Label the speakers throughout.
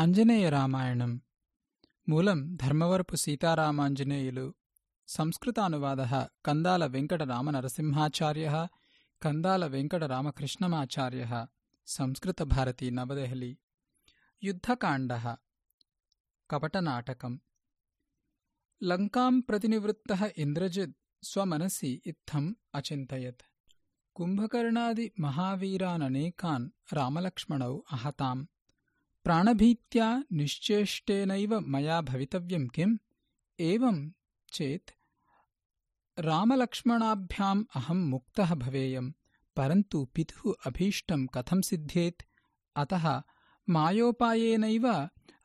Speaker 1: आञ्जनेयरामायणम् मूलम् धर्मवरपुसीतारामाञ्जनेयुलु संस्कृतानुवादः कन्दालवेङ्कटरामनरसिंहाचार्यः कन्दालवेङ्कटरामकृष्णमाचार्यः संस्कृतभारती नवदेहली युद्धकाण्डः लङ्काम् प्रतिनिवृत्तः इन्द्रजित् स्वमनसि इत्थम् अचिन्तयत् कुम्भकर्णादिमहावीराननेकान् रामलक्ष्मणौ आहताम् प्राणभीत्या निश्चेष्टेनैव मया भवितव्यम् किम्? एवम् चेत् रामलक्ष्मणाभ्याम् अहम् मुक्तः भवेयम् परन्तु पितुः अभीष्टम् कथम् सिद्ध्येत्? अतः मायोपायेनैव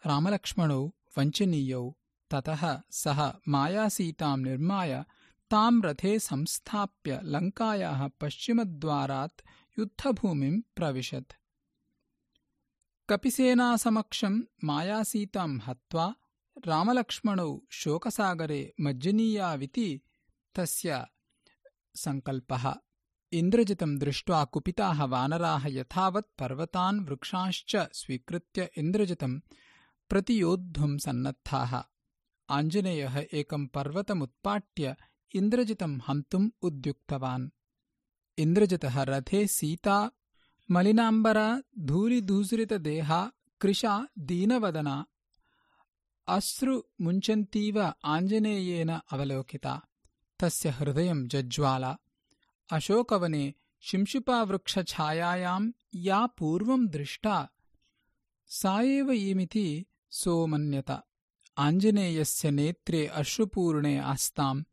Speaker 1: रामलक्ष्मणौ वञ्चनीयौ ततः सः मायासीताम् निर्माय ताम् रथे संस्थाप्य लङ्कायाः पश्चिमद्वारात् युद्धभूमिम् प्रविशत् कपिसेनासमक्षम् मायासीताम् हत्वा रामलक्ष्मणौ शोकसागरे मज्जनीयाविति तस्य सङ्कल्पः। इन्द्रजितम् दृष्ट्वा कुपिताः वानराः यथावत् पर्वतान् वृक्षांश्च स्वीकृत्य इन्द्रजितम् प्रतियोद्धुम् सन्नद्धाः। आञ्जनेयः एकम् पर्वतमुत्पाट्य इन्द्रजितम् हन्तुम् उद्युक्तवान्। इन्द्रजितः रथे सीता मलिनाम्बरा धूलिधूसरितदेहा कृशा दीनवदना अश्रुमुञ्चन्तीव आञ्जनेयेन अवलोकिता। तस्य हृदयम् जज्वाला अशोकवने शिंशुपावृक्षछायायाम् या पूर्वम् दृष्टा। सा एव इमिति सोमन्यत। आञ्जनेयस्य नेत्रे अश्रुपूर्णे आस्ताम्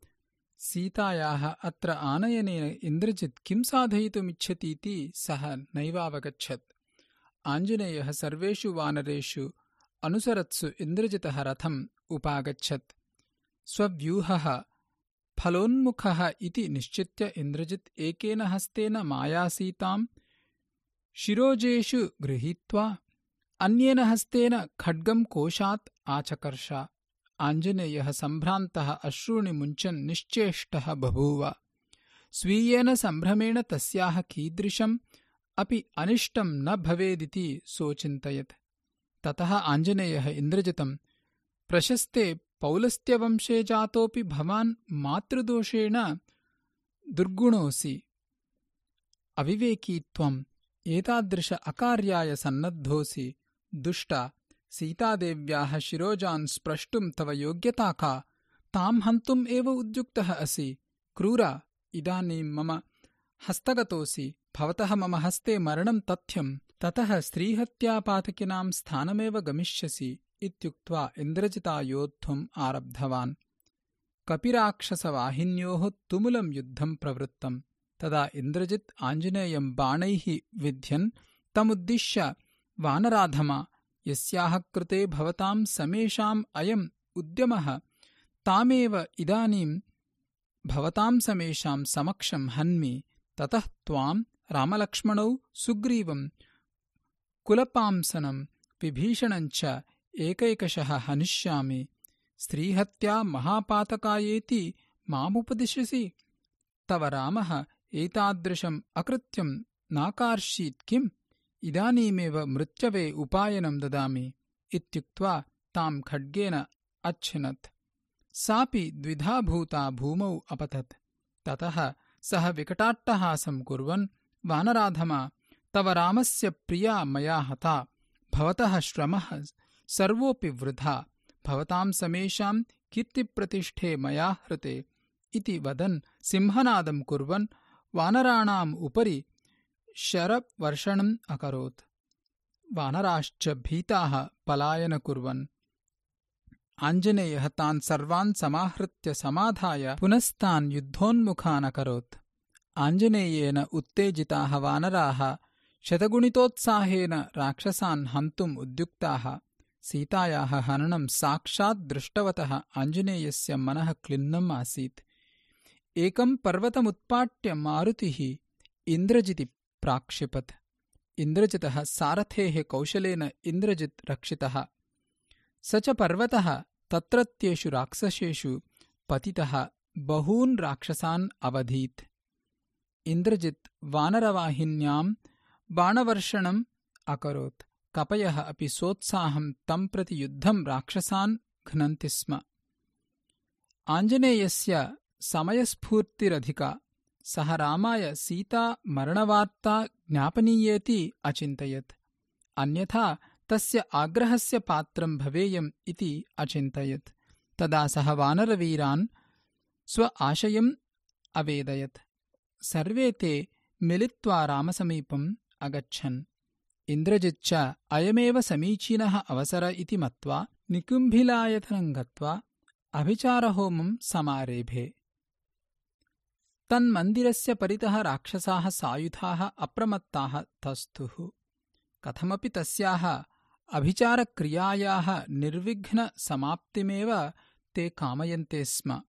Speaker 1: सीतायाः अत्र आनयनेन इन्द्रजित् किम् साधयितुमिच्छतीति सः नैवावगच्छत्। आञ्जनेयः सर्वेषु वानरेषु अनुसरत्सु इन्द्रजितः रथम् उपागच्छत्। स्वव्यूहः फलोन्मुखः इति निश्चित्य इन्द्रजित् एकेन हस्तेन मायासीताम् शिरोजेषु गृहीत्वा अन्येन हस्तेन खड्गम् कोशात् आचकर्ष आञ्जनेयः सम्भ्रान्तः अश्रूणि मुञ्चन् निश्चेष्टः बभूव। स्वीयेन सम्भ्रमेण तस्याः कीदृशम् अपि अनिष्टम् न भवेदिति सोचिन्तयत्। ततः आञ्जनेयः इन्द्रजितम् प्रशस्ते पौलस्त्यवंशे जातोऽपि भवान् मातृदोषेण दुर्गुणोऽसि। अविवेकी त्वम् एतादृश अकार्याय सन्नद्धोऽसि। दुष्टा सीतादेव्याः शिरोजान् स्प्रष्टुम् तव योग्यता का ताम् हन्तुम् एव उद्युक्तः असि। क्रूर इदानीम् मम हस्तगतोऽसि। भवतः मम हस्ते मरणम् तथ्यम् ततः स्त्रीहत्यापातकिनाम् स्थानमेव गमिष्यसि इत्युक्त्वा इन्द्रजिता योद्धुम् आरब्धवान्। कपिराक्षसवाहिन्योः तुमुलम् युद्धम् प्रवृत्तम् तदा इन्द्रजित् आञ्जनेयम् बाणैः विध्यन्। तमुद्दिश्य वानराधमा यस्याः कृते भवताम् समेषाम् अयम् उद्यमः तामेव इदानीम् भवताम् समेषाम् समक्षम् हन्मि ततः त्वाम् रामलक्ष्मणौ सुग्रीवम् कुलपांसनम् विभीषणम् च एकैकशः हनिष्यामि। स्त्रीहत्या महापातकायेति मामुपदिशसि। तव रामः एतादृशम् अकृत्यम् नाकार्षीत् किम् इदानीमेव मृत्यवे उपायनम् ददामि इत्युक्त्वा ताम् खड्गेन अच्छिनत्। सापि द्विधाभूता भूमौ अपतत्। ततः सः विकटाट्टहासम् कुर्वन् वानराधमा तव रामस्य प्रिया मया हता भवतः श्रमः सर्वोऽपि वृथा भवताम् समेषाम् कीर्तिप्रतिष्ठे मया हृते इति वदन् सिंहनादम् कुर्वन् वानराणाम् उपरि शरवर्षणम् अकरोत्। वानराश्च भीताः पलायन कुर्वन्। आञ्जनेयः तान् सर्वान् समाहृत्य समाधाय पुनस्तान् युद्धोन्मुखान् अकरोत्। आञ्जनेयेन उत्तेजिताः वानराः शतगुणितोत्साहेन राक्षसान् हन्तुम् उद्युक्ताः। सीतायाः हननम् साक्षात् दृष्टवतः आञ्जनेयस्य मनः क्लिन्नम् आसीत्। एकम् पर्वतमुत्पाट्य मारुतिः इन्द्रजिति प्राक्षिपत्। इन्द्रजितः सारथेः कौशलेन इन्द्रजित् रक्षितः। स च पर्वतः तत्रत्येषु राक्षसेषु पतितः बहून् राक्षसान् अवधीत्। इन्द्रजित् वानरवाहिन्याम् बाणवर्षणम् अकरोत्। कपयः अपि सोत्साहम् तम् प्रति युद्धम् राक्षसान् घ्नन्ति स्म। आञ्जनेयस्य समयस्फूर्तिरधिका सः रामाय सीता मरणवार्ता ज्ञापनीयेति अचिन्तयत्। अन्यथा तस्य आग्रहस्य पात्रम् भवेयम् इति अचिन्तयत्। तदा सः वानरवीरान् स्व आशयम् अवेदयत्। सर्वे ते मिलित्वा रामसमीपम् अगच्छन्। इन्द्रजिच्च अयमेव समीचीनः अवसर इति मत्वा निकुम्भिलायतनम् गत्वा अभिचारहोमम् समारेभे तन्मन्दिरस्य परितः राक्षसाः सायुधाः अप्रमत्ताः तस्थुः कथमपि तस्याः अभिचारक्रियायाः निर्विघ्नसमाप्तिमेव ते कामयन्ते स्म।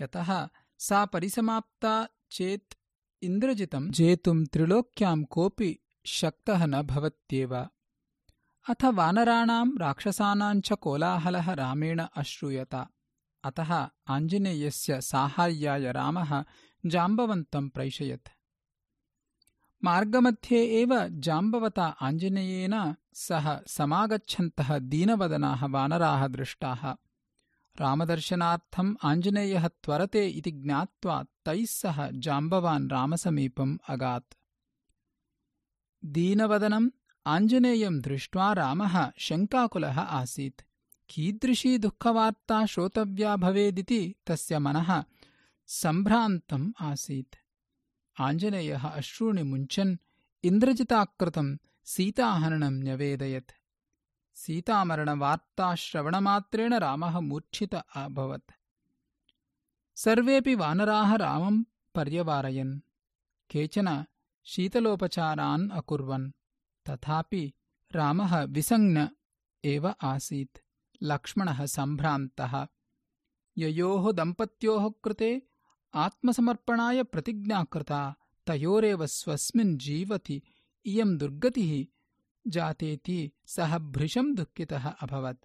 Speaker 1: यतः सा परिसमाप्ता चेत् इन्द्रजितम् जेतुम् त्रिलोक्याम् कोऽपि शक्तः न भवत्येव। अथ वानराणाम् राक्षसानाम् च कोलाहलः रामेण अश्रूयत। अतः आञ्जनेयस्य साहाय्याय रामः जाम्बवन्तम् प्रैषयत्। मार्गमध्ये एव जाम्बवता आञ्जनेयेन सह समागच्छन्तः दीनवदनाः वानराः दृष्टाः। रामदर्शनार्थम् आञ्जनेयः त्वरते इति ज्ञात्वा तैः सह जाम्बवान् रामसमीपम् अगात्। दीनवदनम् आञ्जनेयम् दृष्ट्वा रामः शङ्काकुलः आसीत्। कीदृशी दुःखवार्ता श्रोतव्या भवेदिति तस्य मनः सम्भ्रान्तम् आसीत्। आञ्जनेयः अश्रूणि मुञ्चन् इन्द्रजिताकृतम् सीताहननम् न्यवेदयत्। सीतामरणवार्ताश्रवणमात्रेण रामः मूर्च्छित अभवत्। सर्वेऽपि वानराः रामम् पर्यवारयन्। केचन शीतलोपचारान् अकुर्वन्। तथापि रामः विसङ्न एव आसीत्। लक्ष्मणः सम्भ्रान्तः। ययोः दम्पत्योः कृते आत्मसमर्पणाय प्रतिज्ञा कृता तयोरेव स्वस्मिन् जीवति इयम् दुर्गतिः जातेति सः भृशम् दुःखितः अभवत्।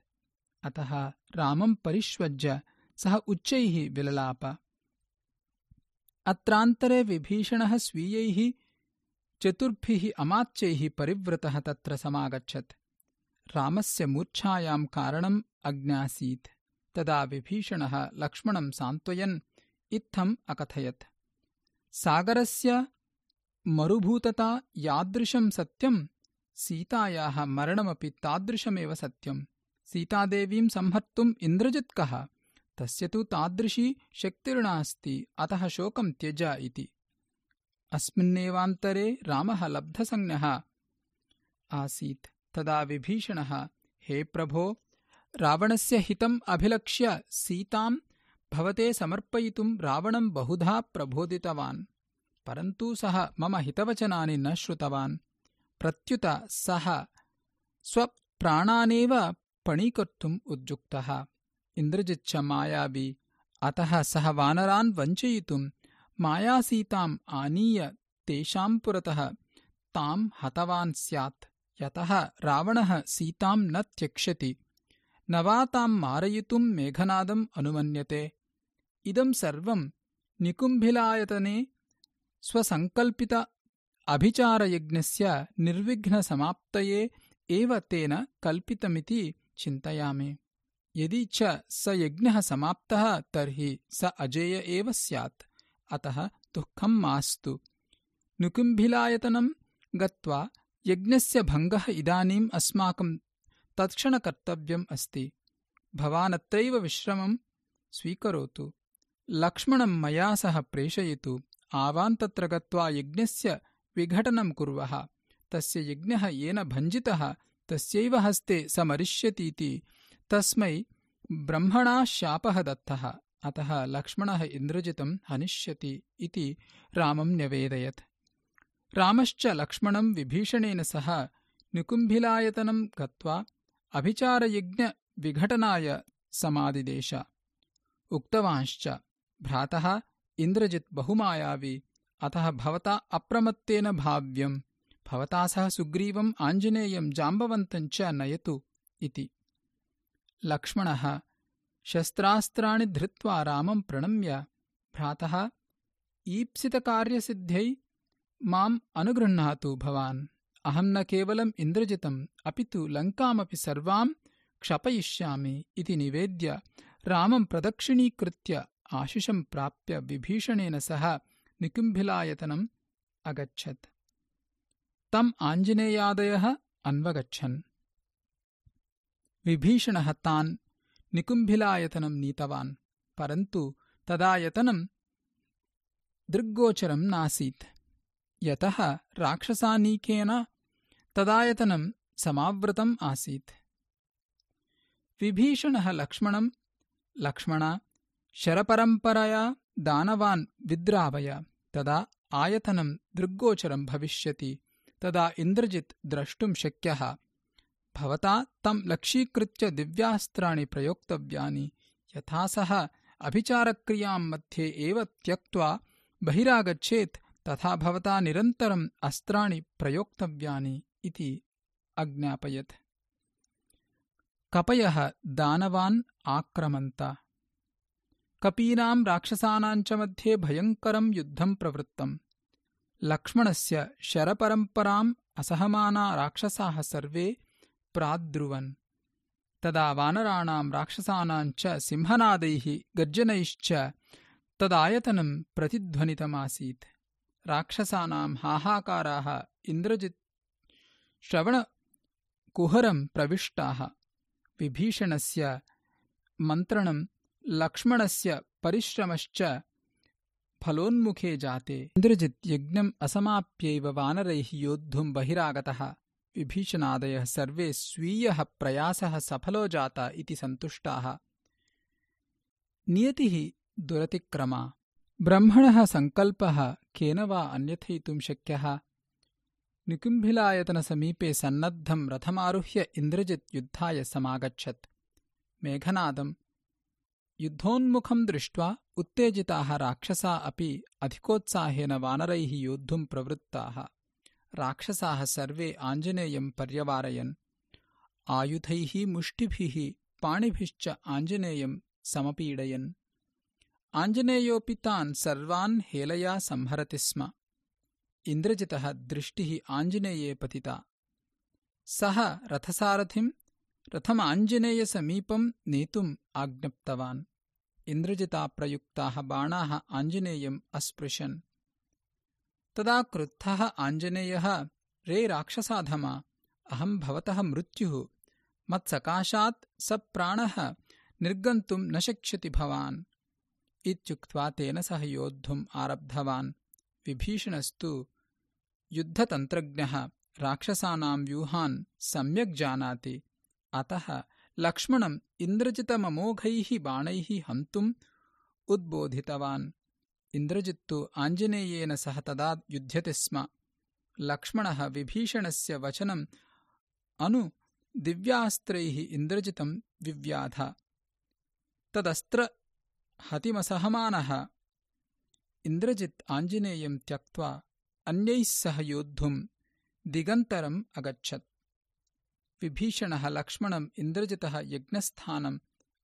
Speaker 1: अतः रामम् परिष्वज्य सः उच्चैः विललाप। अत्रान्तरे विभीषणः स्वीयैः चतुर्भिः अमात्यैः परिवृतः तत्र समागच्छत्। रामस्य मूर्च्छायाम् कारणम् अज्ञासीत्। तदा विभीषणः लक्ष्मणम् सान्त्वयन् इत्थम् अकथयत्। सागरस्य मरुभूतता यादृशम् सत्यम् सीतायाः मरणमपि तादृशमेव सत्यम् सीतादेवीम् संहर्तुम् इन्द्रजित्कः तस्य तु तादृशी शक्तिर्नास्ति अतः शोकम् त्यज इति। अस्मिन्नेवान्तरे रामः लब्धसंज्ञः आसीत्। तदा विभीषणः हे प्रभो रावणस्य हितम् अभिलक्ष्य सीताम् भवते समर्पयितुम् रावणम् बहुधा प्रबोधितवान् परन्तु सः मम हितवचनानि न श्रुतवान्। प्रत्युत सः स्वप्राणानेव पणीकर्तुम् उद्युक्तः। इन्द्रजिच्छ मायावी अतः सः वानरान् वञ्चयितुम् मायासीताम् आनीय तेषाम् पुरतः ताम् हतवान् स्यात् यतः रावणः सीताम् न त्यक्ष्यति। न वा ताम् मारयितुम् मेघनादम् अनुमन्यते इदम् सर्वम् निकुम्भिलायतने स्वसङ्कल्पित अभिचारयज्ञस्य निर्विघ्नसमाप्तये एव तेन कल्पितमिति चिन्तयामि। यदि च स यज्ञः समाप्तः तर्हि स अजेय एव स्यात्। अतः दुःखम् मास्तु। नुकुम्भिलायतनम् गत्वा यज्ञस्य भङ्गः इदानीम् अस्माकम् तत्क्षणकर्तव्यम् अस्ति। भवानत्रैव विश्रमम् स्वीकरोतु लक्ष्मणम् मया सह प्रेषयतु। आवान् तत्र गत्वा यज्ञस्य विघटनम् कुर्वः। तस्य यज्ञः येन भञ्जितः तस्यैव हस्ते स मरिष्यतीति तस्मै ब्रह्मणा शापः दत्तः। अतः लक्ष्मणः इन्द्रजितम् हनिष्यति इति रामम् न्यवेदयत्। रामश्च लक्ष्मणम् विभीषणेन सह निकुम्भिलायतनम् गत्वा अभिचारयज्ञविघटनाय समादिदेश उक्तवांश्च भ्रातः इन्द्रजित् बहुमायावि। अतः भवता अप्रमत्तेन भाव्यम्। भवता सह सुग्रीवम् आञ्जनेयम् जाम्बवन्तम् च नयतु इति। लक्ष्मणः शस्त्रास्त्राणि धृत्वा रामम् प्रणम्य भ्रातः ईप्सितकार्यसिद्ध्यै माम् अनुगृह्णातु भवान्। अहं न केवलम् इन्द्रजितम् अपि तु लङ्कामपि सर्वां क्षपयिष्यामि इति निवेद्य रामं प्रदक्षिणीकृत्य आशिषं प्राप्य विभीषणेन सह निकुम्भिलायतनम् अगच्छत्। तम् आञ्जनेयादयः अन्वगच्छन्। विभीषणः तान् निकुम्भिलायतनं नीतवान् परन्तु तदायतनं दृग्गोचरं नासीत्। यतः राक्षसानीकेन तदायतनं समावृतम् आसीत्। विभीषणः लक्ष्मणं लक्ष्मण शरपरम्परया दानवान् विद्रावय तदा आयतनं दृग्गोचरं भविष्यति तदा इन्द्रजित् द्रष्टुं शक्यः। भवता तं लक्ष्यीकृत्य दिव्यास्त्राणि प्रयोक्तव्यानि यथा सः अभिचारक्रियां मध्ये एव त्यक्त्वा बहिरागच्छेत् तथा भवता निरन्तरम् अस्त्राणि प्रयोक्तव्यानि इति अज्ञापयत् कपयः दानवान् आक्रमन्त कपीनां राक्षसानां च मध्ये भयङ्करं युद्धं प्रवृत्तम्। लक्ष्मणस्य शरपरम्पराम् असहमाना राक्षसाः सर्वे प्राद्रुवन्। तदा वानराणां राक्षसानां च सिंहनादैः गर्जनैश्च तदायतनं प्रतिध्वनितमासीत्। राक्षसानां हाहाकाराः इन्द्रजित् श्रवणकुहरं प्रविष्टाः। विभीषणस्य मन्त्रणं लक्ष्मणस्य परिश्रमश्च फलोन्मुखे जाते। इन्द्रजित् यज्ञम् असमाप्यैव वानरैः योद्धुं बहिरागतः। विभीषणादयः सर्वे स्वीयः प्रयासः सफलो जाता इति सन्तुष्टाः। नियतिः दुरतिक्रमा। ब्रह्मणः सङ्कल्पः केन वा अन्यथयितुं शक्यः? निकुम्भिलायतनसमीपे सन्नद्धं रथमारुह्य इन्द्रजित् युद्धाय समागच्छत्। मेघनादम् युद्धोन्मुखं दृष्ट्वा उत्तेजिताः राक्षसा अपि अधिकोत्साहेन वानरैः योद्धुं प्रवृत्ताः। राक्षसाः सर्वे आञ्जनेयं पर्यवारयन्। आयुधैः मुष्टिभिः पाणिभिश्च आञ्जनेयं समपीडयन्। आञ्जनेयोऽपि तान् सर्वान् हेलया संहरति स्म। इन्द्रजितः दृष्टिः आञ्जनेये पतिता। सः रथसारथिं रथमाञ्जनेयसमीपं नेतुम् आज्ञप्तवान् इन्द्रजिता प्रयुक्ताः बाणाः आञ्जनेयम् अस्पृशन्। तदा क्रुद्धः आञ्जनेयः रे राक्षसाधमा अहम् भवतः मृत्युः मत्सकाशात् स प्राणः निर्गन्तुम् न शक्ष्यति भवान्। इत्युक्त्वा तेन सह योद्धुम् आरब्धवान्। विभीषणस्तु युद्धतन्त्रज्ञः राक्षसानां व्यूहान् सम्यक् जानाति। अतः लक्ष्मणम् इन्द्रजितममोघैः बाणैः हन्तुम् उद्बोधितवान्। इन्द्रजित्तु आञ्जनेयेन सह तदा युध्यति स्म। लक्ष्मणः विभीषणस्य वचनम् अनु दिव्यास्त्रैः इन्द्रजितम् विव्याध। तदस्त्र हतिमसहमानः। इन्द्रजित् आञ्जनेयम् त्यक्त्वा अन्यैः सह योद्धुम् दिगन्तरम् अगच्छत् विभीषणः लक्ष्मणम् इन्द्रजितः यज्ञस्थानम्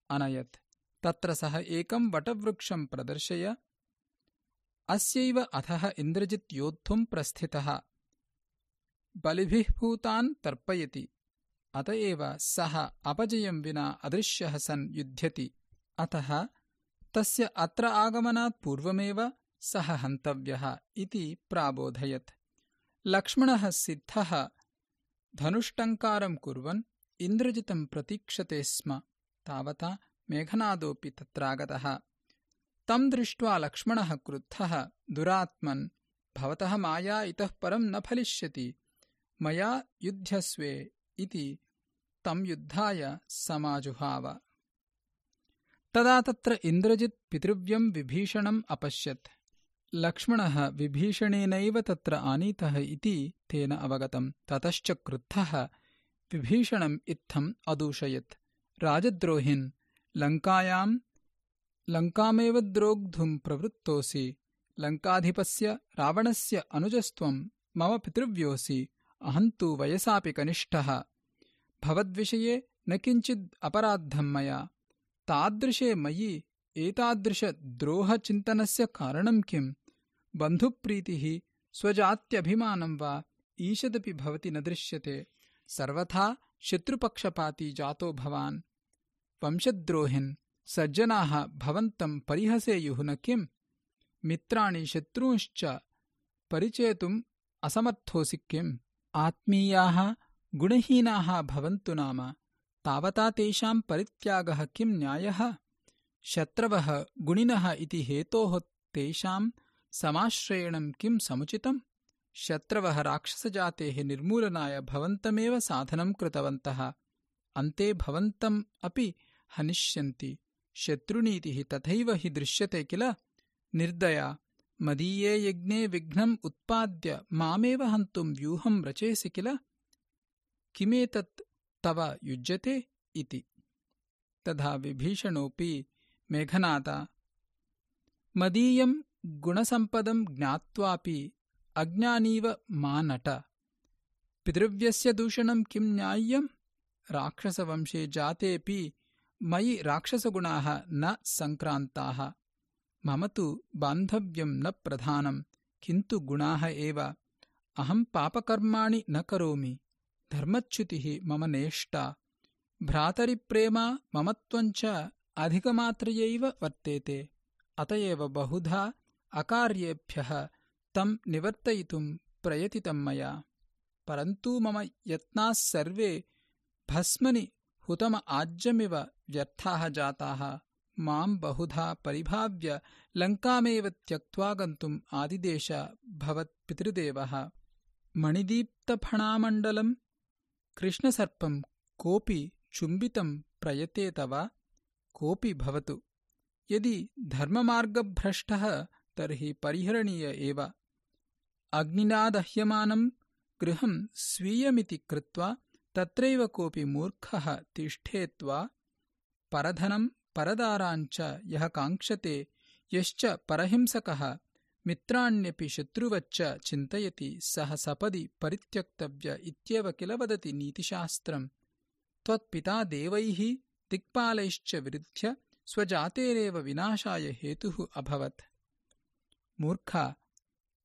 Speaker 1: अनयत्। तत्र सः एकम् वटवृक्षम् प्रदर्शय। अस्यैव अथः इन्द्रजित् योद्धुम् प्रस्थितः। बलिभिः भूतान् तर्पयति। अत एव सः अपजयम् विना अदृश्यः सन् युध्यति। अतः तस्य अत्र आगमनात् पूर्वमेव सः हन्तव्यः इति प्राबोधयत्। लक्ष्मणः सिद्धः धनुष्टङ्कारम् कुर्वन् इन्द्रजितम् प्रतीक्षते स्म। तावता मेघनादोऽपि तत्रागतः। तम् दृष्ट्वा लक्ष्मणः क्रुद्धः दुरात्मन् भवतः माया इतः परम् न फलिष्यति। मया युध्यस्वे इति तम् युद्धाय समाजुहाव। तदा तत्र इन्द्रजित् पितृव्यम् विभीषणम् अपश्यत् लक्ष्मणः विभीषणेनैव तत्र आनीतः इति तेन अवगतम् ततश्च क्रुद्धः विभीषणम् इत्थम् अदूषयत्। राजद्रोहिन् लङ्कायाम् लङ्कामेव द्रोग्धुम् प्रवृत्तोऽसि। लङ्काधिपस्य रावणस्य अनुजस्त्वम् मम पितृव्योऽसि। अहम् तु वयसापि कनिष्ठः। भवद्विषये न किञ्चिद् अपराद्धम् मया। तादृशे मयि एतादृशद्रोहचिन्तनस्य कारणम् किम् बन्धुप्रीतिः स्वजात्यभिमानम् वा? ईषदपि भवति न दृश्यते। सर्वथा शत्रुपक्षपाती जातो भवान्। वंशद्रोहिन् सज्जनाः भवन्तम् परिहसेयुः न किम्? मित्राणि शत्रूंश्च परिचेतुम् असमर्थोऽसि किम्? आत्मीयाः गुणहीनाः भवन्तु नाम। तावता तेषाम् परित्यागः किम् न्यायः शत्रवः गुणिनः इति हेतोः तेषाम् समाश्रयणम् किम् समुचितम् शत्रवः राक्षसजातेः निर्मूलनाय भवन्तमेव साधनम् कृतवन्तः। अन्ते भवन्तम् अपि हनिष्यन्ति। शत्रुनीतिः तथैव हि दृश्यते किल? निर्दया मदीये यज्ञे विघ्नम् उत्पाद्य मामेव हन्तुम् व्यूहम् रचेसि किल? किमेतत् तव युज्यते इति। तथा विभीषणोऽपि मेघनादा। मदीयम् गुणसम्पदम् ज्ञात्वापि अज्ञानीव मा नट। पितृव्यस्य दूषणम् किम् न्याय्यम् राक्षसवंशे जातेऽपि मयि राक्षसगुणाः न सङ्क्रान्ताः। मम तु बान्धव्यम् न प्रधानम् किन्तु गुणाः एव। अहम् पापकर्माणि न करोमि धर्मच्युतिः मम नेष्टा। भ्रातरिप्रेमा ममत्वञ्च अधिकमात्रयैव वर्तेते। अत एव बहुधा अकार्येभ्यः तम् निवर्तयितुम् प्रयतितम् मया। परन्तु मम यत्नाः सर्वे भस्मनि हुतम आज्यमिव व्यर्थाः जाताः। माम् बहुधा परिभाव्य लङ्कामेव त्यक्त्वा गन्तुम् आदिदेश भवत्पितृदेवः मणिदीप्तफणामण्डलम् कृष्णसर्पम् कोऽपि चुम्बितम् प्रयतेत वा कोऽपि भवतु। यदि धर्ममार्गभ्रष्टः तर्हि परिहरणीय एव। अग्निना दह्यमानम् गृहम् स्वीयमिति कृत्वा तत्रैव कोऽपि मूर्खः तिष्ठेत्वा परधनम् परदाराञ्च यः काङ्क्षते यश्च परहिंसकः मित्राण्यपि शत्रुवच्च चिन्तयति सः सपदि परित्यक्तव्य इत्येव किल वदति नीतिशास्त्रम्। त्वत्पिता देवैः दिक्पालैश्च विरुध्य स्वजातेरेव विनाशाय हेतुः अभवत्। मूर्ख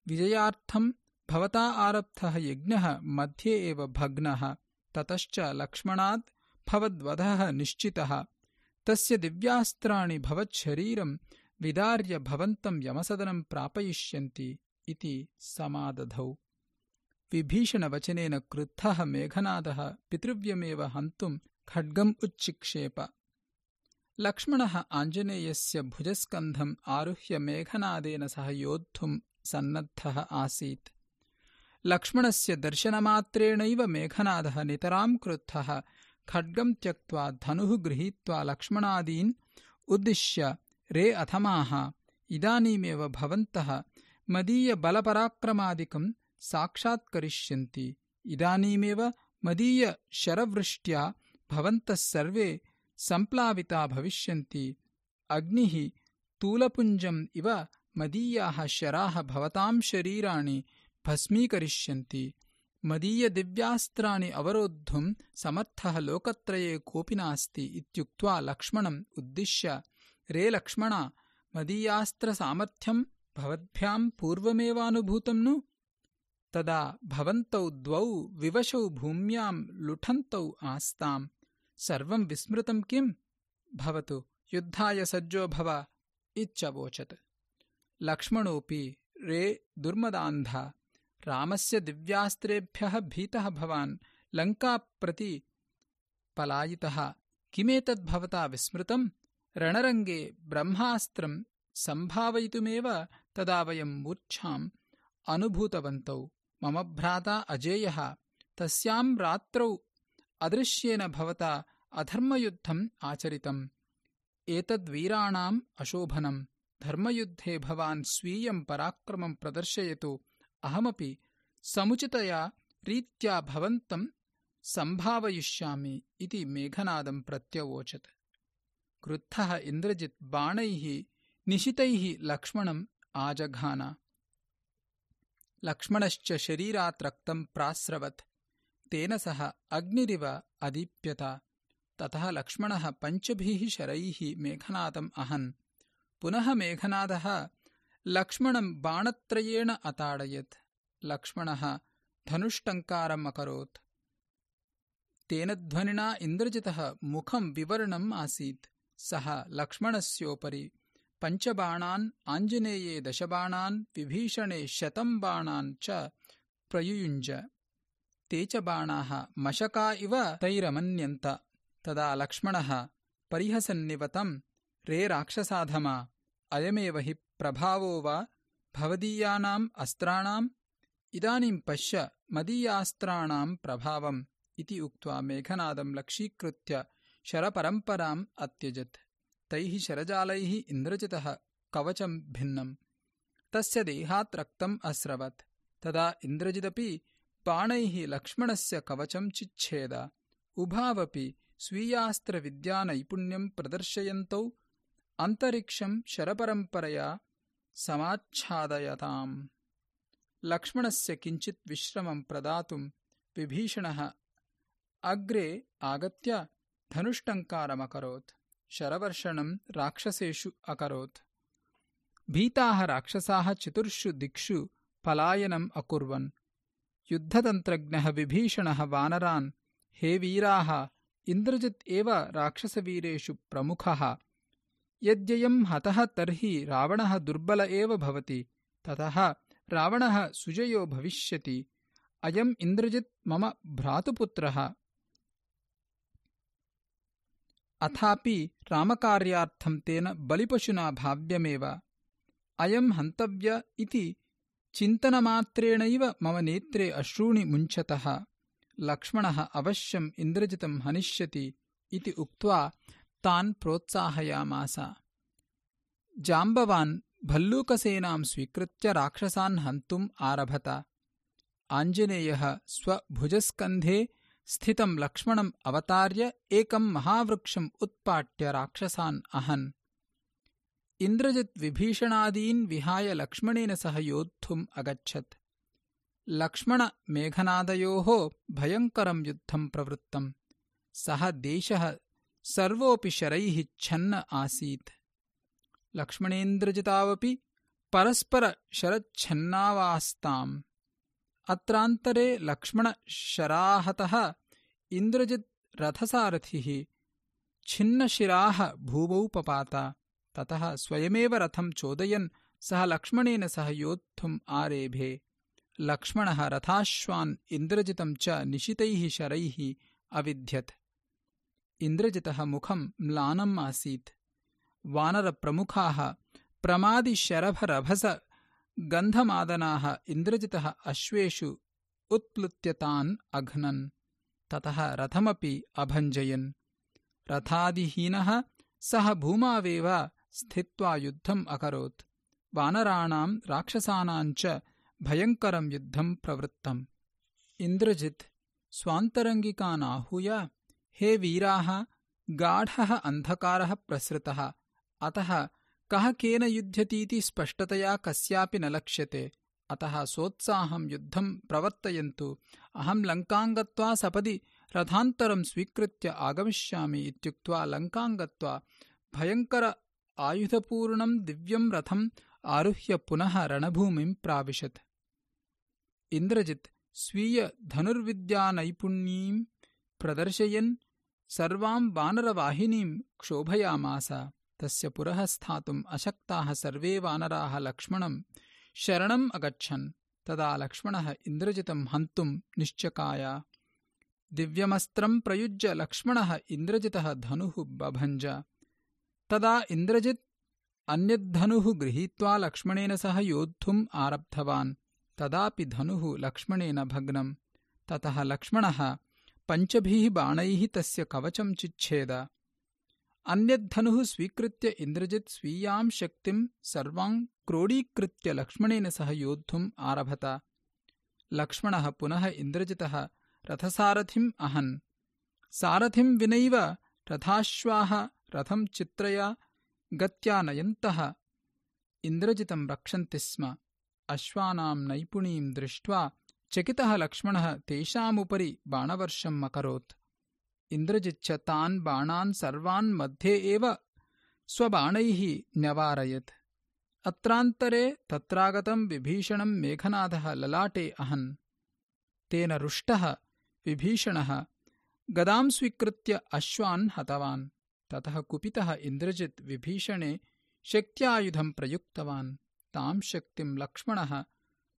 Speaker 1: विजयार्थम् भवता आरब्धः यज्ञः मध्ये एव भग्नः ततश्च लक्ष्मणात् भवद्वधः निश्चितः। तस्य दिव्यास्त्राणि भवच्छरीरम् विदार्य भवन्तम् यमसदनम् प्रापयिष्यन्ति इति समादधौ। विभीषणवचनेन क्रुद्धः मेघनादः पितृव्यमेव हन्तुम् खड्गम् उच्चिक्षेप लक्ष्मणः आञ्जनेयस्य भुजस्कन्धम् आरुह्य मेघनादेन सह योद्धुम् सन्नद्धः आसीत्। लक्ष्मणस्य दर्शनमात्रेणैव मेघनादः नितराम् क्रुद्धः। खड्गम् त्यक्त्वा धनुः गृहीत्वा लक्ष्मणादीन् उद्दिश्य रे अथमाः इदानीमेव भवन्तः मदीयबलपराक्रमादिकम् साक्षात्करिष्यन्ति। इदानीमेव मदीयशरवृष्ट्या भवन्तः सर्वे सम्प्लाविता भविष्यन्ति। अग्निः तूलपुञ्जम् इव मदीयाः शराः भवताम् शरीराणि भस्मीकरिष्यन्ति। मदीयदिव्यास्त्राणि अवरोद्धुम् समर्थः लोकत्रये कोऽपि नास्ति इत्युक्त्वा लक्ष्मणम् उद्दिश्य रे लक्ष्मण मदीयास्त्रसामर्थ्यम् भवद्भ्याम् पूर्वमेवानुभूतम् नु तदा भवन्तौ द्वौ विवशौ भूम्याम् लुठन्तौ आस्ताम्। सर्वम् विस्मृतम् किम्? भवतु युद्धाय सज्जो भव। इत्यवोचत् लक्ष्मणोऽपि रे दुर्मदान्धा रामस्य दिव्यास्त्रेभ्यः भीतः भवान् लङ्काप्रति पलायितः किमेतद्भवता विस्मृतम्? रणरङ्गे ब्रह्मास्त्रम् सम्भावयितुमेव तदा वयम् मूर्च्छाम् अनुभूतवन्तौ मम भ्राता अजेयः। तस्याम् रात्रौ अदृश्येन भवता अधर्मयुद्धम् आचरितम्। एतद्वीराणाम् अशोभनम्। धर्मयुद्धे भवान् स्वीयम् पराक्रमम् प्रदर्शयतु। अहमपि समुचितया रीत्या भवन्तम् सम्भावयिष्यामि इति मेघनादम् प्रत्यवोचत्। क्रुद्धः इन्द्रजित् बाणैः निशितैः लक्ष्मणम् आजघान लक्ष्मणश्च शरीरात् रक्तम् प्रास्रवत्। तेन सह अग्निरिव अदीप्यत। ततः लक्ष्मणः पञ्चभिः शरैः मेघनादम् अहन्। पुनः मेघनादः लक्ष्मणम् बाणत्रयेण अताडयत्। लक्ष्मणः धनुष्टङ्कारम् अकरोत्। तेन ध्वनिना इन्द्रजितः मुखं विवर्णम् आसीत्। सः लक्ष्मणस्योपरि पञ्चबाणान् आञ्जनेये दशबाणान् विभीषणे शतम् बाणान् च प्रयुयुञ्ज। ते च बाणाः मशका इव तैरमन्यन्त। तदा लक्ष्मणः परिहसन्निवतम् रे राक्षसाधमा अयमेव हि प्रभावो वा? भवदीयानाम् अस्त्राणाम्? इदानीम् पश्य मदीयास्त्राणाम् प्रभावम् इति उक्त्वा मेघनादम् लक्षीकृत्य शरपरम्पराम् अत्यजत् तैः शरजालैः इन्द्रजितः कवचम् भिन्नम् तस्य देहात् रक्तम् अस्रवत्। तदा इन्द्रजिदपि बाणैः लक्ष्मणस्य कवचम् चिच्छेद। उभावपि स्वीयास्त्रविद्यानैपुण्यम् प्रदर्शयन्तौ अन्तरिक्षम् शरपरम्परया समाच्छादयताम्। लक्ष्मणस्य किञ्चित् विश्रमम् प्रदातुम् विभीषणः अग्रे आगत्य धनुष्टङ्कारमकरोत् शरवर्षणम् राक्षसेषु अकरोत्। भीताः राक्षसाः चतुर्षु दिक्षु पलायनम् अकुर्वन्। युद्धतन्त्रज्ञः विभीषणः वानरान् हे वीराः इन्द्रजित् एव राक्षसवीरेषु प्रमुखः। यद्ययम् हतः तर्हि रावणः दुर्बल एव भवति ततः रावणः सुजयो भविष्यति। अयम् इन्द्रजित् मम भ्रातुपुत्रः अथापि रामकार्यार्थम् तेन बलिपशुना भाव्यमेव। अयम् हन्तव्य इति चिन्तनमात्रेणैव मम नेत्रे अश्रूणि मुञ्चतः। लक्ष्मणः अवश्यम् इन्द्रजितम् हनिष्यति इति उक्त्वा तान् प्रोत्साहयामास। जाम्बवान् भल्लूकसेनाम् स्वीकृत्य राक्षसान् हन्तुम् आरभत। आञ्जनेयः स्वभुजस्कन्धे स्थितम् लक्ष्मणम् अवतार्य एकम् महावृक्षम् उत्पाट्य राक्षसान् अहन्। इन्द्रजित् विभीषणादीन् विहाय लक्ष्मणेन सह योद्धुम् अगच्छत्। लक्ष्मणमेघनादयोः भयङ्करम् युद्धम् प्रवृत्तम्। सः देशः सर्वोऽपि शरैः छन्न आसीत्। लक्ष्मणेन्द्रजितावपि परस्परशरच्छन्नावास्ताम् अत्रान्तरे लक्ष्मणशराहतः इन्द्रजित् रथसारथिः छिन्नशिराः भूमौ पपात। ततः स्वयमेव रथम् चोदयन् सः लक्ष्मणेन सह योद्धुम् आरेभे। लक्ष्मणः रथाश्वान् इन्द्रजितम् च निशितैः शरैः अविध्यत्। इन्द्रजितः मुखम् म्लानम् आसीत्। वानरप्रमुखाः प्रमादिशरभरभस गन्धमादनाः इन्द्रजितः अश्वेषु उत्प्लुत्यतान् अघ्नन्। ततः रथमपि अभञ्जयन्। रथादिहीनः सः भूमावेव स्थित्वा युद्धम् अकरोत्। वानराणाम् राक्षसानाम् च भयङ्करम् युद्धम् प्रवृत्तम्। इन्द्रजित् स्वान्तरङ्गिकानाहूय हे वीराः गाढः अन्धकारः प्रसृतः। अतः कः केन युध्यतीति स्पष्टतया कस्यापि न लक्ष्यते। अतः सोत्साहम् युद्धम् प्रवर्तयन्तु। अहम् लङ्काम् गत्वा सपदि रथान्तरम् स्वीकृत्य आगमिष्यामि इत्युक्त्वा लङ्काम् गत्वा भयङ्कर आयुधपूर्णम् दिव्यम् रथम् आरुह्य पुनः रणभूमिम् प्राविशत्। इन्द्रजित् स्वीयधनुर्विद्यानैपुण्यीम् प्रदर्शयन् सर्वाम् वानरवाहिनीम् क्षोभयामास तस्य पुरः स्थातुम् अशक्ताः सर्वे वानराः लक्ष्मणम् शरणम् अगच्छन्। तदा लक्ष्मणः इन्द्रजितम् हन्तुम् निश्चकाय दिव्यमस्त्रम् प्रयुज्य लक्ष्मणः इन्द्रजितः धनुः बभञ्ज। तदा इन्द्रजित् अन्यद्धनुः गृहीत्वा लक्ष्मणेन सह योद्धुम् आरब्धवान्। तदापि धनुः लक्ष्मणेन भग्नम्। ततः लक्ष्मणः पञ्चभिः बाणैः तस्य कवचम् चिच्छेद अन्यद्धनुः स्वीकृत्य इन्द्रजित् स्वीयाम् शक्तिम् सर्वाम् क्रोडीकृत्य लक्ष्मणेन सह योद्धुम् आरभत। लक्ष्मणः पुनः इन्द्रजितः रथसारथिम् अहन्। सारथिम् विनैव रथाश्वाः रथम् चित्रया गत्या नयन्तः इन्द्रजितम् रक्षन्ति स्म। अश्वानाम् नैपुणीम् दृष्ट्वा चकितः लक्ष्मणः तेषामुपरि बाणवर्षम् अकरोत् इन्द्रजिच्छ तान् बाणान् सर्वान् मध्ये एव स्वबाणैः न्यवारयत्। अत्रान्तरे तत्रागतम् विभीषणम् मेघनाथः ललाटे अहन्। तेन रुष्टः विभीषणः गदां स्वीकृत्य अश्वान् हतवान्। ततः कुपितः इन्द्रजित् विभीषणे शक्त्यायुधं प्रयुक्तवान्। तां शक्तिं लक्ष्मणः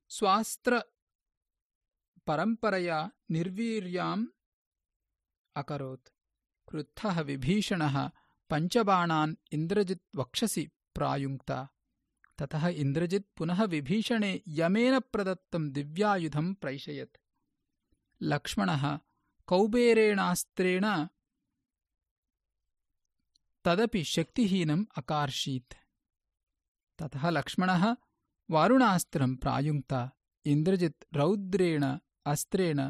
Speaker 1: स्वास्त्रपरम्परया निर्वीर्याम् अकरोत्। क्रुद्धः विभीषणः पञ्चबाणान् इन्द्रजित् वक्षसि प्रायुङ्क्ता। ततः इन्द्रजित् पुनः विभीषणे यमेन प्रदत्तं दिव्यायुधं प्रैषयत्। लक्ष्मणः कौबेरेणास्त्रेण तदपि शक्तिहीनम् अकार्षीत्। ततः लक्ष्मणः वारुणास्त्रं प्रायुङ्क्ता। इन्द्रजित् रौद्रेण अस्त्रेण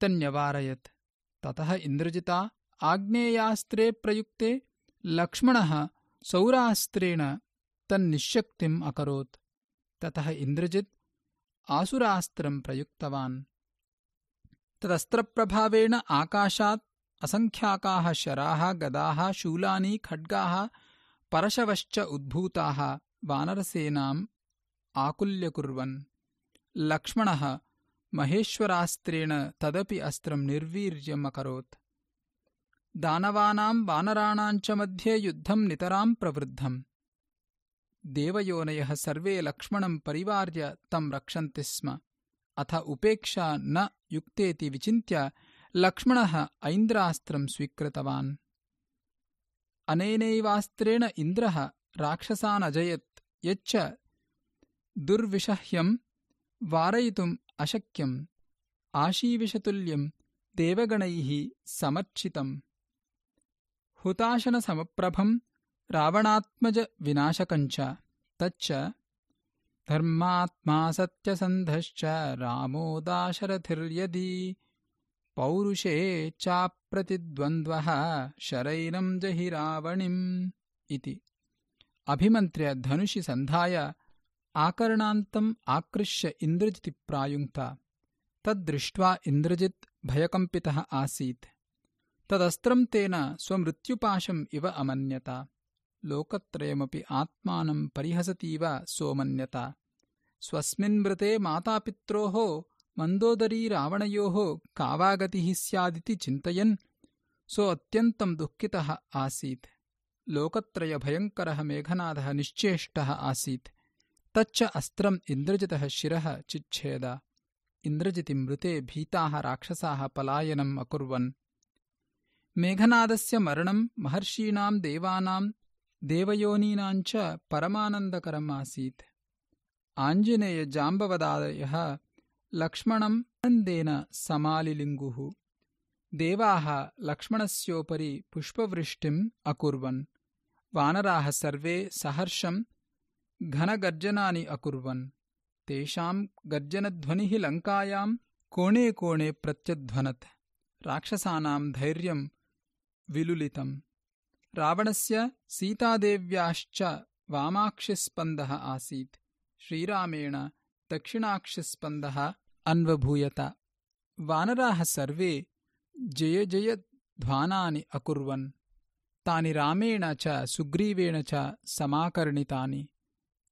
Speaker 1: तन्यवारयत् ततः इन्द्रजिता आग्नेयास्त्रे प्रयुक्ते लक्ष्मणः सौरास्त्रेण तन्निश्शक्तिम् अकरोत्। ततः इन्द्रजित् आसुरास्त्रं प्रयुक्तवान्। तदस्त्रप्रभावेण आकाशात् असङ्ख्याकाः शराः गदाः शूलानि खड्गाः परशवश्च उद्भूताः वानरसेनाम् आकुल्यकुर्वन्। लक्ष्मणः महेश्वरास्त्रेण तदपि अस्त्रं निर्वीर्यमकरोत् दानवानां वानराणाञ्च मध्ये युद्धं नितरां प्रवृद्धम्। देवयोनयः सर्वे लक्ष्मणं परिवार्य तं रक्षन्ति स्म। अथ उपेक्षा न युक्तेति विचिन्त्य लक्ष्मणः ऐन्द्रास्त्रं स्वीकृतवान्। अनेनैवास्त्रेण इन्द्रः राक्षसानजयत् यच्च दुर्विषह्यं वारयितुम् अशक्यम्। आशीविषतुल्यं देवगणैः समर्चितम्। हुताशनसमप्रभं रावणात्मजविनाशकञ्च तच्च धर्मात्मा सत्यसन्धश्च रामो दाशरथिर्यदि पौरुषे चाप्रतिद्वन्द्वः शरैरं जहि रावणिम् इति। अभिमन्त्र्य धनुषि सन्धाय आकर्णान्तम् आकृष्य इन्द्रजिति प्रायुङ्क्ता। तद्दृष्ट्वा इन्द्रजित् भयकम्पितः आसीत्। तदस्त्रं तेन स्वमृत्युपाशम् इव अमन्यता। लोकत्रयमपि आत्मानं परिहसतीव सोमन्यता। स्वस्मिन्मृते मातापित्रोः मन्दोदरी रावणयोः कावागतिः स्यादिति चिन्तयन् सोऽत्यन्तं दुःखितः आसीत्। लोकत्रयभयङ्करः मेघनादः निश्चेष्टः आसीत् तच्च अस्त्रम् इन्द्रजितः शिरः चिच्छेद। इन्द्रजितिमृते भीताः राक्षसाः पलायनम् अकुर्वन्। मेघनादस्य मरणं महर्षीणां देवानां देवयोनीनाञ्च परमानन्दकरम् आसीत्। आञ्जनेयजाम्बवदादयः लक्ष्मणम् आनन्देन समालिलिङ्गुः। देवाः लक्ष्मणस्योपरि पुष्पवृष्टिम् अकुर्वन्। वानराः सर्वे सहर्षम् घनगर्जनानि अकुर्वन् तेषाम् गर्जनध्वनिः लङ्कायाम् कोणे कोणे प्रत्यध्वनत् राक्षसानाम् धैर्यम् विलुलितम् रावणस्य सीतादेव्याश्च वामाक्षिस्पन्दः आसीत् श्रीरामेण दक्षिणाक्षिस्पन्दः अन्वभूयत वानराः सर्वे जयजयध्वानानि अकुर्वन् तानि रामेण च सुग्रीवेण च समाकर्णितानि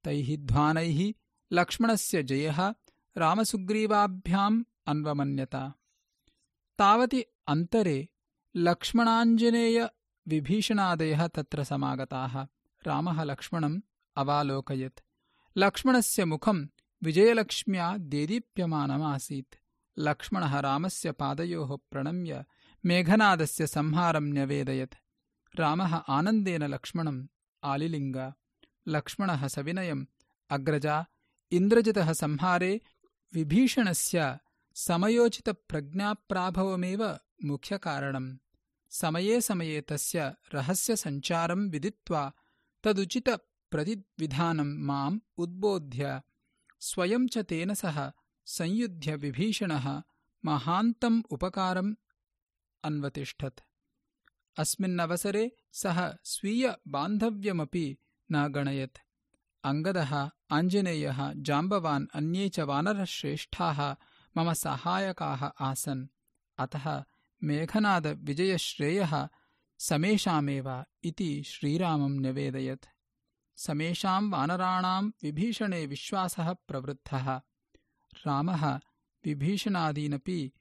Speaker 1: तैः ध्वानैः लक्ष्मणस्य जयः रामसुग्रीवाभ्याम् अन्वमन्यत। तावति अन्तरे लक्ष्मणाञ्जनेय विभीषणादयः तत्र समागताः। रामः लक्ष्मणम् अवालोकयत्। लक्ष्मणस्य मुखम् विजयलक्ष्म्या देदीप्यमानमासीत्। लक्ष्मणः रामस्य पादयोः प्रणम्य मेघनादस्य संहारम् न्यवेदयत्। रामः आनन्देन लक्ष्मणम् आलिलिङ्ग लक्ष्मणः सविनयम्। अग्रजा इन्द्रजितः संहारे विभीषणस्य समयोचितप्रज्ञाप्राभवमेव मुख्यकारणम्। समये समये तस्य रहस्यसञ्चारम् विदित्वा तदुचितप्रतिविधानम् माम् उद्बोध्य स्वयं च तेन सह संयुध्य विभीषणः महान्तम् उपकारम् अन्वतिष्ठत्। अस्मिन्नवसरे सः स्वीयबान्धव्यमपि न गणयत्। अङ्गदः आञ्जनेयः जाम्बवान् अन्ये च वानरश्रेष्ठाः मम सहायकाः आसन्। अतः मेघनादविजयश्रेयः समेषामेव इति श्रीरामम् न्यवेदयत् समेषाम् वानराणाम् विभीषणे विश्वासः प्रवृद्धः रामः विभीषणादीनपि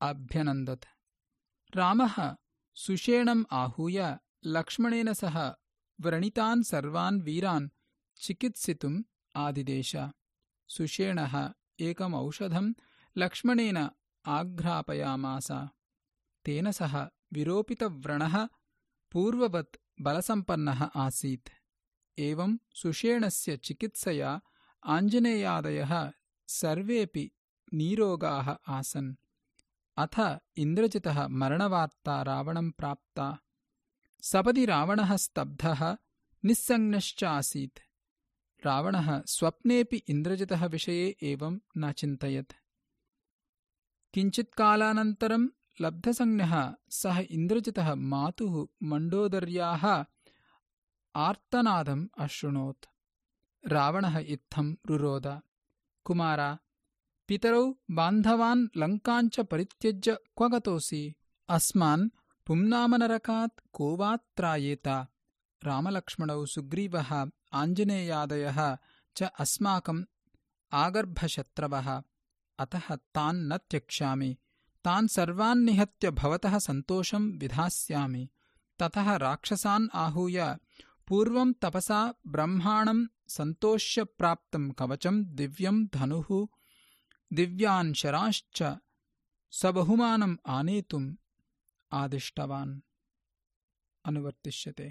Speaker 1: अभ्यनन्दत्। रामः सुषेणम् आहूय लक्ष्मणेन सह व्रणितान् सर्वान् वीरान् चिकित्सितुम् आदिदेश। सुषेणः एकमौषधम् लक्ष्मणेन आघ्रापयामास। तेन सह विरोपितव्रणः पूर्ववत् बलसम्पन्नः आसीत्। एवम् सुषेणस्य चिकित्सया आञ्जनेयादयः सर्वेऽपि नीरोगाः आसन्। अथ इन्द्रजितः मरणवार्ता रावणम् प्राप्ता सपदि रावणः स्तब्धः निस्सङ्गश्च आसीत्। रावणः स्वप्नेऽपि इन्द्रजितः विषये एवम् न चिन्तयत्। किञ्चित्कालानन्तरम् लब्धसंज्ञः सः इन्द्रजितः मातुः मण्डोदर्याः आर्तनादम् अशृणोत् रावणः इत्थम् रुरोद। कुमार पितरौ बान्धवान् लङ्काञ्च परित्यज्य क्व गतोऽसि? अस्मान् पुंनामनरकात् को वात्रायेत रामलक्ष्मणौ सुग्रीवः आञ्जनेयादयः च अस्माकम् आगर्भशत्रवः। अतः तान् न त्यक्ष्यामि। तान् सर्वान् निहत्य भवतः सन्तोषम् विधास्यामि। ततः राक्षसान् आहूय पूर्वम् तपसा ब्रह्माणम् सन्तोष्य प्राप्तम् कवचम् दिव्यम् धनुः दिव्यान् शराश्च सबहुमानम् आनेतुम् आदिष्टवान् अनुवर्तिष्यते